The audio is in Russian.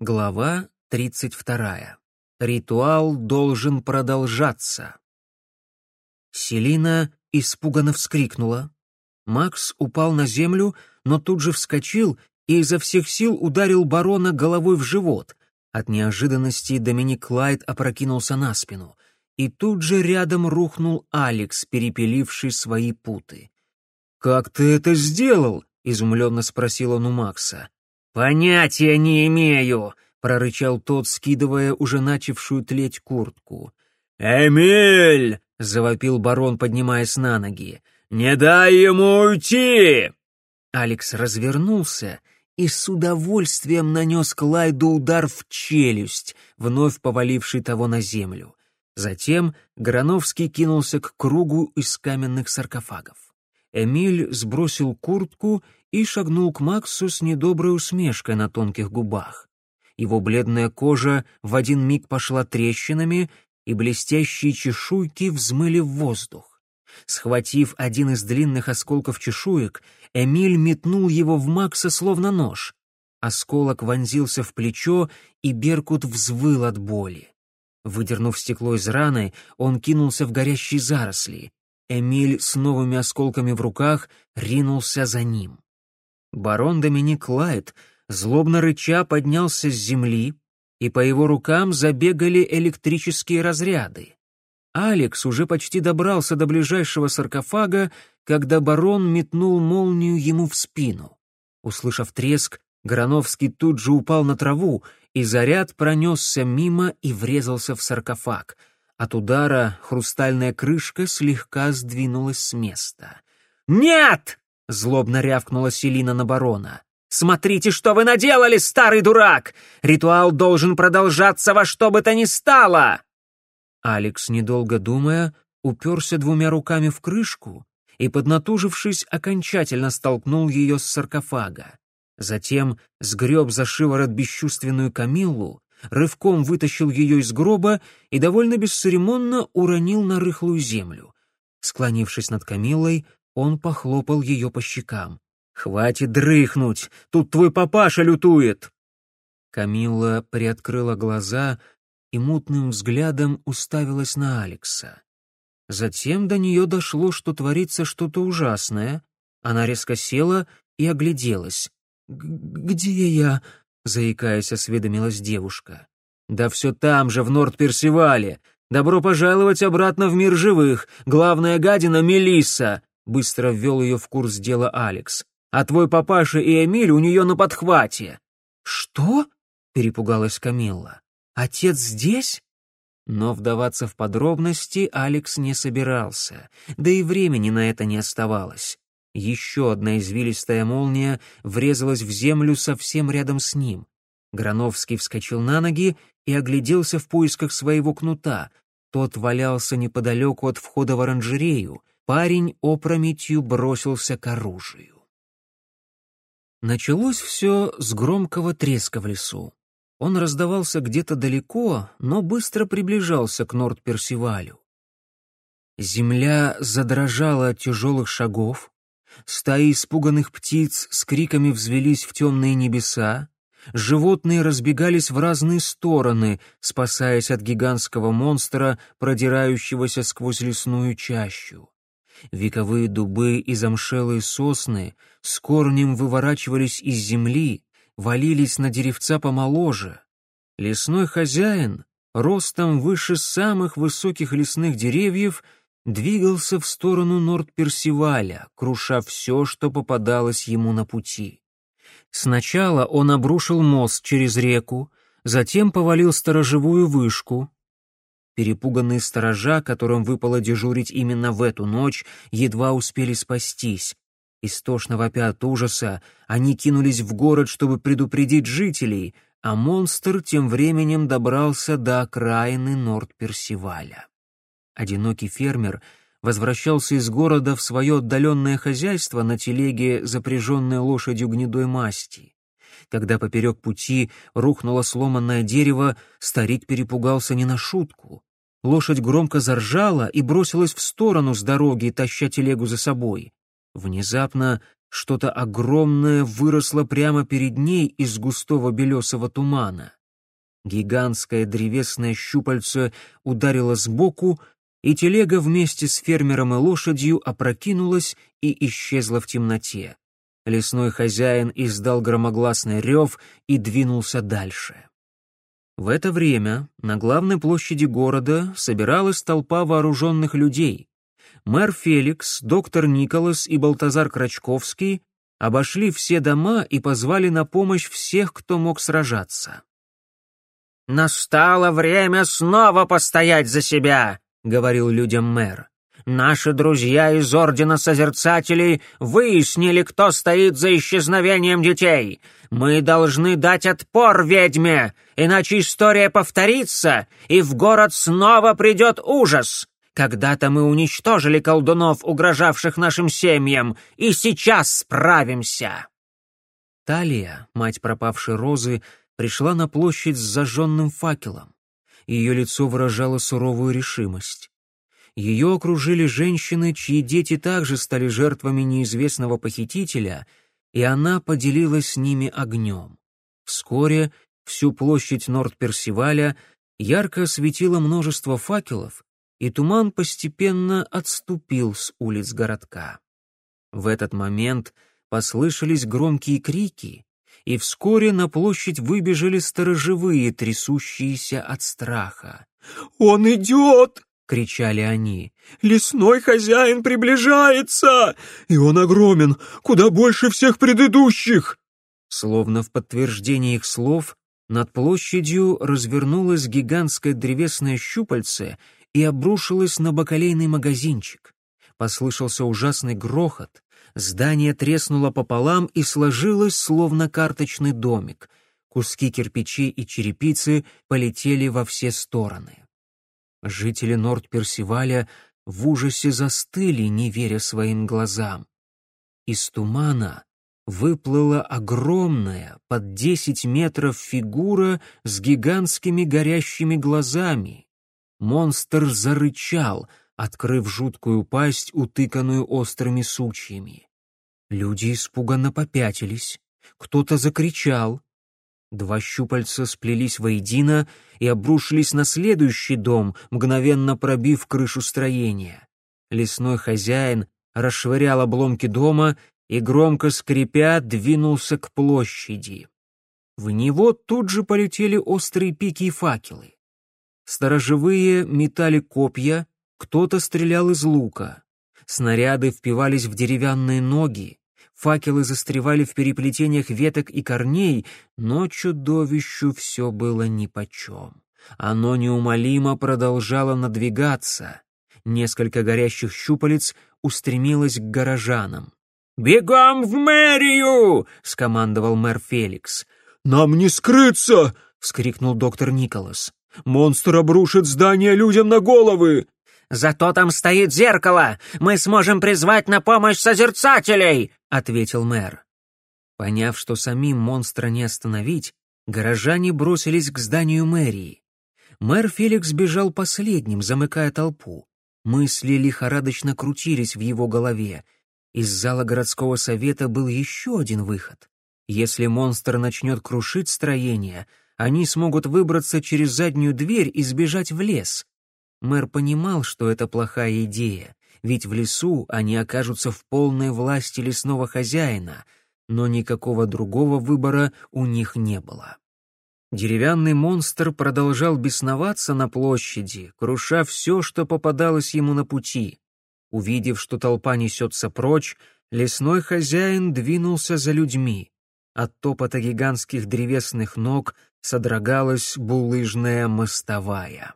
Глава 32. Ритуал должен продолжаться. Селина испуганно вскрикнула. Макс упал на землю, но тут же вскочил и изо всех сил ударил барона головой в живот. От неожиданности Доминик Лайт опрокинулся на спину. И тут же рядом рухнул Алекс, перепиливший свои путы. «Как ты это сделал?» — изумленно спросил он у Макса. «Понятия не имею!» — прорычал тот, скидывая уже начавшую тлеть куртку. «Эмиль!» — завопил барон, поднимаясь на ноги. «Не дай ему уйти!» Алекс развернулся и с удовольствием нанес Клайду удар в челюсть, вновь поваливший того на землю. Затем Грановский кинулся к кругу из каменных саркофагов. Эмиль сбросил куртку и шагнул к Максу с недоброй усмешкой на тонких губах. Его бледная кожа в один миг пошла трещинами, и блестящие чешуйки взмыли в воздух. Схватив один из длинных осколков чешуек, Эмиль метнул его в Макса словно нож. Осколок вонзился в плечо, и Беркут взвыл от боли. Выдернув стекло из раны, он кинулся в горящие заросли. Эмиль с новыми осколками в руках ринулся за ним. Барон Доминик Лайт, злобно рыча, поднялся с земли, и по его рукам забегали электрические разряды. Алекс уже почти добрался до ближайшего саркофага, когда барон метнул молнию ему в спину. Услышав треск, Грановский тут же упал на траву, и заряд пронесся мимо и врезался в саркофаг — от удара хрустальная крышка слегка сдвинулась с места. «Нет!» — злобно рявкнула Селина на барона. «Смотрите, что вы наделали, старый дурак! Ритуал должен продолжаться во что бы то ни стало!» Алекс, недолго думая, уперся двумя руками в крышку и, поднатужившись, окончательно столкнул ее с саркофага. Затем сгреб за шиворот бесчувственную Камиллу рывком вытащил ее из гроба и довольно бесцеремонно уронил на рыхлую землю. Склонившись над Камилой, он похлопал ее по щекам. «Хватит дрыхнуть! Тут твой папаша лютует!» Камилла приоткрыла глаза и мутным взглядом уставилась на Алекса. Затем до нее дошло, что творится что-то ужасное. Она резко села и огляделась. «Где я?» заикаясь, осведомилась девушка. Да все там же, в Норд-Персивале. Добро пожаловать обратно в мир живых. Главная гадина Мелисса. Быстро ввел ее в курс дела Алекс. А твой папаша и Эмиль у нее на подхвате. Что? перепугалась Камилла. Отец здесь? Но вдаваться в подробности Алекс не собирался, да и времени на это не оставалось. Еще одна извилистая молния врезалась в землю совсем рядом с ним. Грановский вскочил на ноги и огляделся в поисках своего кнута. Тот валялся неподалеку от входа в оранжерею. Парень опрометью бросился к оружию. Началось все с громкого треска в лесу. Он раздавался где-то далеко, но быстро приближался к Норд-Персивалю. Земля задрожала от тяжелых шагов, Стаи испуганных птиц с криками взвелись в темные небеса, животные разбегались в разные стороны, спасаясь от гигантского монстра, продирающегося сквозь лесную чащу. Вековые дубы и замшелые сосны с корнем выворачивались из земли, валились на деревца помоложе. Лесной хозяин, ростом выше самых высоких лесных деревьев, двигался в сторону Норд-Персиваля, круша все, что попадалось ему на пути. Сначала он обрушил мост через реку, затем повалил сторожевую вышку. Перепуганные сторожа, которым выпало дежурить именно в эту ночь, едва успели спастись. Истошно вопя от ужаса, они кинулись в город, чтобы предупредить жителей, а монстр тем временем добрался до окраины Норд-Персиваля. Одинокий фермер возвращался из города в свое отдаленное хозяйство на телеге, запряженной лошадью гнедой масти. Когда поперек пути рухнуло сломанное дерево, старик перепугался не на шутку. Лошадь громко заржала и бросилась в сторону с дороги, таща телегу за собой. Внезапно что-то огромное выросло прямо перед ней из густого белесого тумана. Гигантское древесное щупальце ударило сбоку, и телега вместе с фермером и лошадью опрокинулась и исчезла в темноте. Лесной хозяин издал громогласный рев и двинулся дальше. В это время на главной площади города собиралась толпа вооруженных людей. Мэр Феликс, доктор Николас и Балтазар Крачковский обошли все дома и позвали на помощь всех, кто мог сражаться. «Настало время снова постоять за себя», — говорил людям мэр. «Наши друзья из Ордена Созерцателей выяснили, кто стоит за исчезновением детей. Мы должны дать отпор ведьме, иначе история повторится, и в город снова придет ужас. Когда-то мы уничтожили колдунов, угрожавших нашим семьям, и сейчас справимся». Талия, мать пропавшей Розы, пришла на площадь с зажженным факелом. Ее лицо выражало суровую решимость. Ее окружили женщины, чьи дети также стали жертвами неизвестного похитителя, и она поделилась с ними огнем. Вскоре всю площадь Норд-Персиваля ярко осветило множество факелов, и туман постепенно отступил с улиц городка. В этот момент послышались громкие крики, и вскоре на площадь выбежали сторожевые, трясущиеся от страха. «Он идет!» — кричали они. «Лесной хозяин приближается! И он огромен, куда больше всех предыдущих!» Словно в подтверждение их слов, над площадью развернулось гигантское древесное щупальце и обрушилось на бакалейный магазинчик. Послышался ужасный грохот, Здание треснуло пополам и сложилось, словно карточный домик. Куски кирпичей и черепицы полетели во все стороны. Жители Норд-Персиваля в ужасе застыли, не веря своим глазам. Из тумана выплыла огромная, под десять метров фигура с гигантскими горящими глазами. Монстр зарычал — открыв жуткую пасть, утыканную острыми сучьями. Люди испуганно попятились, кто-то закричал. Два щупальца сплелись воедино и обрушились на следующий дом, мгновенно пробив крышу строения. Лесной хозяин расшвырял обломки дома и, громко скрипя, двинулся к площади. В него тут же полетели острые пики и факелы. Сторожевые метали копья, кто-то стрелял из лука. Снаряды впивались в деревянные ноги. Факелы застревали в переплетениях веток и корней, но чудовищу все было нипочем. Оно неумолимо продолжало надвигаться. Несколько горящих щупалец устремилось к горожанам. «Бегом в мэрию!» — скомандовал мэр Феликс. «Нам не скрыться!» — вскрикнул доктор Николас. «Монстр обрушит здание людям на головы!» «Зато там стоит зеркало! Мы сможем призвать на помощь созерцателей!» — ответил мэр. Поняв, что самим монстра не остановить, горожане бросились к зданию мэрии. Мэр Феликс бежал последним, замыкая толпу. Мысли лихорадочно крутились в его голове. Из зала городского совета был еще один выход. Если монстр начнет крушить строение, они смогут выбраться через заднюю дверь и сбежать в лес. Мэр понимал, что это плохая идея, ведь в лесу они окажутся в полной власти лесного хозяина, но никакого другого выбора у них не было. Деревянный монстр продолжал бесноваться на площади, круша все, что попадалось ему на пути. Увидев, что толпа несется прочь, лесной хозяин двинулся за людьми. От топота гигантских древесных ног содрогалась булыжная мостовая.